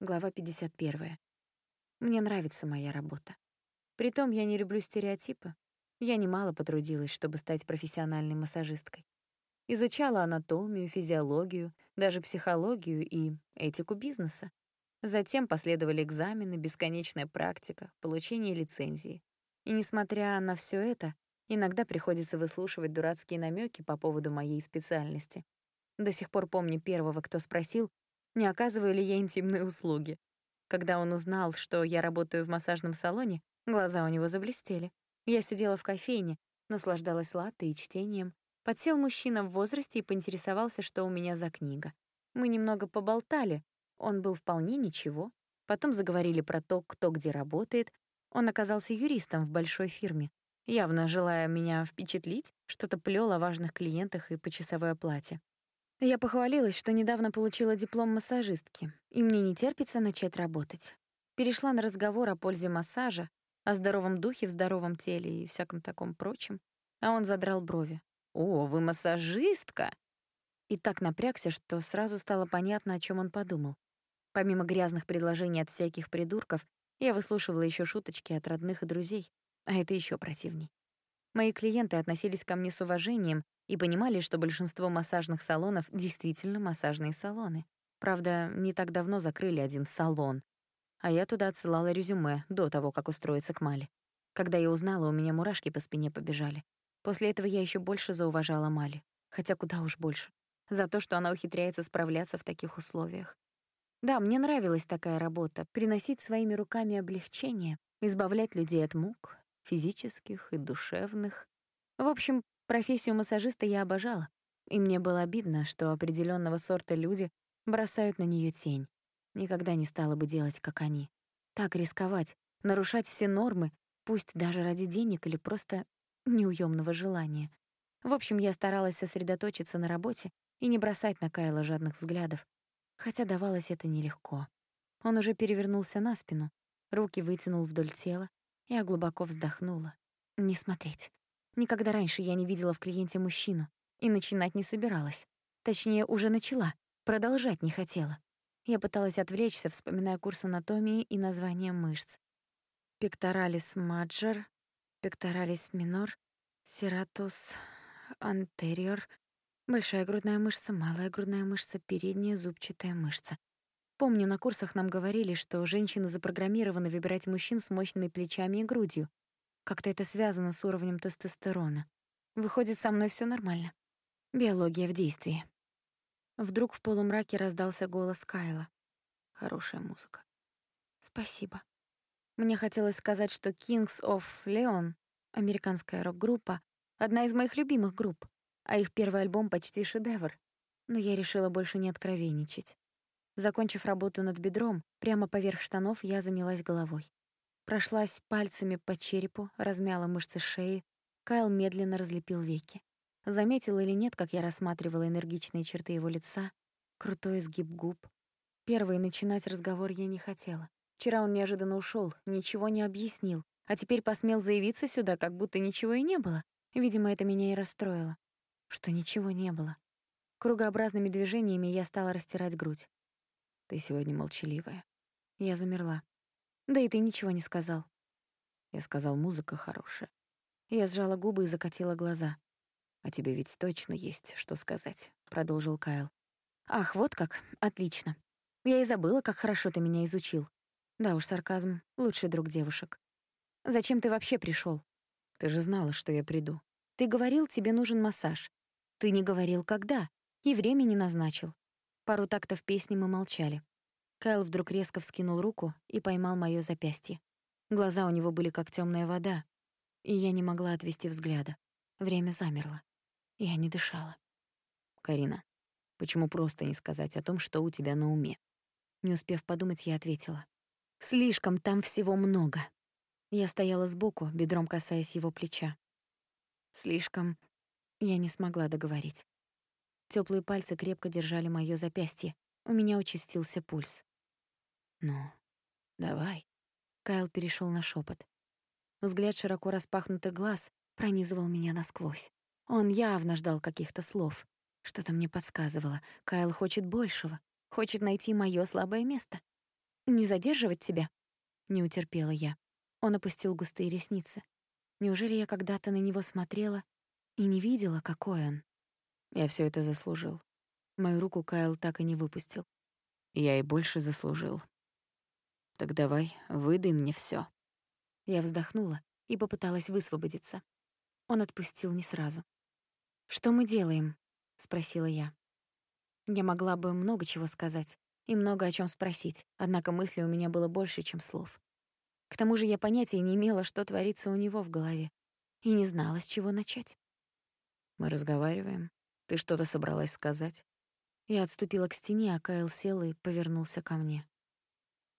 Глава 51. Мне нравится моя работа. Притом я не люблю стереотипы. Я немало потрудилась, чтобы стать профессиональной массажисткой. Изучала анатомию, физиологию, даже психологию и этику бизнеса. Затем последовали экзамены, бесконечная практика, получение лицензии. И несмотря на все это, иногда приходится выслушивать дурацкие намеки по поводу моей специальности. До сих пор помню первого, кто спросил, не оказываю ли я интимные услуги. Когда он узнал, что я работаю в массажном салоне, глаза у него заблестели. Я сидела в кофейне, наслаждалась латте и чтением. Подсел мужчина в возрасте и поинтересовался, что у меня за книга. Мы немного поболтали, он был вполне ничего. Потом заговорили про то, кто где работает. Он оказался юристом в большой фирме. Явно желая меня впечатлить, что-то плёл о важных клиентах и почасовой оплате. Я похвалилась, что недавно получила диплом массажистки, и мне не терпится начать работать. Перешла на разговор о пользе массажа, о здоровом духе в здоровом теле и всяком таком прочем, а он задрал брови. «О, вы массажистка!» И так напрягся, что сразу стало понятно, о чем он подумал. Помимо грязных предложений от всяких придурков, я выслушивала еще шуточки от родных и друзей, а это еще противней. Мои клиенты относились ко мне с уважением и понимали, что большинство массажных салонов действительно массажные салоны. Правда, не так давно закрыли один салон, а я туда отсылала резюме до того, как устроиться к Мале. Когда я узнала, у меня мурашки по спине побежали. После этого я еще больше зауважала Мали, хотя куда уж больше, за то, что она ухитряется справляться в таких условиях. Да, мне нравилась такая работа — приносить своими руками облегчение, избавлять людей от мук, физических и душевных. В общем, Профессию массажиста я обожала, и мне было обидно, что определенного сорта люди бросают на нее тень. Никогда не стала бы делать, как они. Так рисковать, нарушать все нормы, пусть даже ради денег или просто неуемного желания. В общем, я старалась сосредоточиться на работе и не бросать на Кайла жадных взглядов, хотя давалось это нелегко. Он уже перевернулся на спину, руки вытянул вдоль тела, я глубоко вздохнула. Не смотреть. Никогда раньше я не видела в клиенте мужчину и начинать не собиралась. Точнее, уже начала, продолжать не хотела. Я пыталась отвлечься, вспоминая курс анатомии и названия мышц. Пекторалис маджор, пекторалис минор, сератус антериор, большая грудная мышца, малая грудная мышца, передняя зубчатая мышца. Помню, на курсах нам говорили, что женщины запрограммированы выбирать мужчин с мощными плечами и грудью, как-то это связано с уровнем тестостерона. Выходит, со мной все нормально. Биология в действии. Вдруг в полумраке раздался голос Кайла. Хорошая музыка. Спасибо. Мне хотелось сказать, что Kings of Leon, американская рок-группа, одна из моих любимых групп, а их первый альбом почти шедевр. Но я решила больше не откровенничать. Закончив работу над бедром, прямо поверх штанов я занялась головой. Прошлась пальцами по черепу, размяла мышцы шеи. Кайл медленно разлепил веки. Заметил или нет, как я рассматривала энергичные черты его лица, крутой изгиб губ. Первый начинать разговор я не хотела. Вчера он неожиданно ушел, ничего не объяснил, а теперь посмел заявиться сюда, как будто ничего и не было. Видимо, это меня и расстроило. Что ничего не было. Кругообразными движениями я стала растирать грудь. «Ты сегодня молчаливая». Я замерла. Да и ты ничего не сказал. Я сказал, музыка хорошая. Я сжала губы и закатила глаза. «А тебе ведь точно есть, что сказать», — продолжил Кайл. «Ах, вот как. Отлично. Я и забыла, как хорошо ты меня изучил. Да уж, сарказм — лучший друг девушек. Зачем ты вообще пришел? Ты же знала, что я приду. Ты говорил, тебе нужен массаж. Ты не говорил, когда, и время не назначил. Пару тактов песни мы молчали. Кайл вдруг резко вскинул руку и поймал моё запястье. Глаза у него были как тёмная вода, и я не могла отвести взгляда. Время замерло. Я не дышала. «Карина, почему просто не сказать о том, что у тебя на уме?» Не успев подумать, я ответила. «Слишком там всего много». Я стояла сбоку, бедром касаясь его плеча. «Слишком...» Я не смогла договорить. Тёплые пальцы крепко держали моё запястье. У меня участился пульс. «Ну, давай». Кайл перешел на шепот. Взгляд широко распахнутых глаз пронизывал меня насквозь. Он явно ждал каких-то слов. Что-то мне подсказывало. Кайл хочет большего. Хочет найти моё слабое место. не задерживать тебя?» Не утерпела я. Он опустил густые ресницы. Неужели я когда-то на него смотрела и не видела, какой он? Я все это заслужил. Мою руку Кайл так и не выпустил. Я и больше заслужил. Так давай, выдай мне все. Я вздохнула и попыталась высвободиться. Он отпустил не сразу. «Что мы делаем?» — спросила я. Я могла бы много чего сказать и много о чем спросить, однако мыслей у меня было больше, чем слов. К тому же я понятия не имела, что творится у него в голове, и не знала, с чего начать. Мы разговариваем. Ты что-то собралась сказать? Я отступила к стене, а Кайл сел и повернулся ко мне.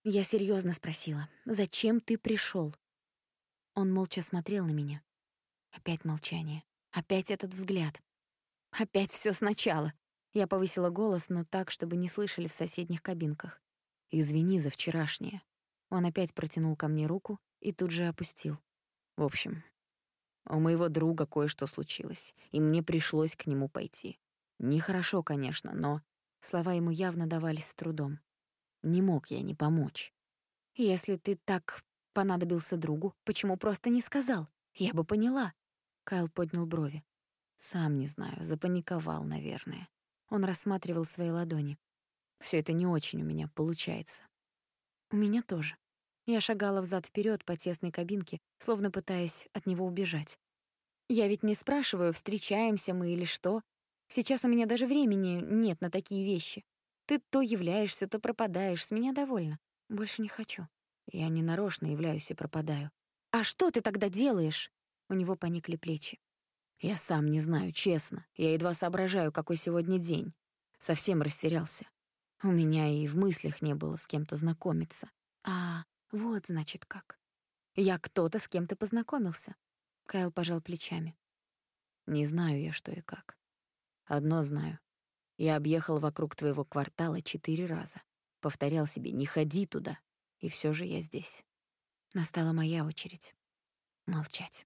Я серьезно спросила, «Зачем ты пришел? Он молча смотрел на меня. Опять молчание. Опять этот взгляд. Опять все сначала. Я повысила голос, но так, чтобы не слышали в соседних кабинках. «Извини за вчерашнее». Он опять протянул ко мне руку и тут же опустил. «В общем, у моего друга кое-что случилось, и мне пришлось к нему пойти. Нехорошо, конечно, но слова ему явно давались с трудом. Не мог я не помочь. Если ты так понадобился другу, почему просто не сказал? Я бы поняла. Кайл поднял брови. Сам не знаю, запаниковал, наверное. Он рассматривал свои ладони. Все это не очень у меня получается. У меня тоже. Я шагала взад вперед по тесной кабинке, словно пытаясь от него убежать. Я ведь не спрашиваю, встречаемся мы или что. Сейчас у меня даже времени нет на такие вещи. Ты то являешься, то пропадаешь, с меня довольно. Больше не хочу. Я не нарочно являюсь и пропадаю. А что ты тогда делаешь? У него поникли плечи. Я сам не знаю, честно. Я едва соображаю, какой сегодня день. Совсем растерялся. У меня и в мыслях не было с кем-то знакомиться. А, вот значит как. Я кто-то с кем-то познакомился. Кайл пожал плечами. Не знаю я, что и как. Одно знаю. Я объехал вокруг твоего квартала четыре раза. Повторял себе «не ходи туда». И все же я здесь. Настала моя очередь. Молчать.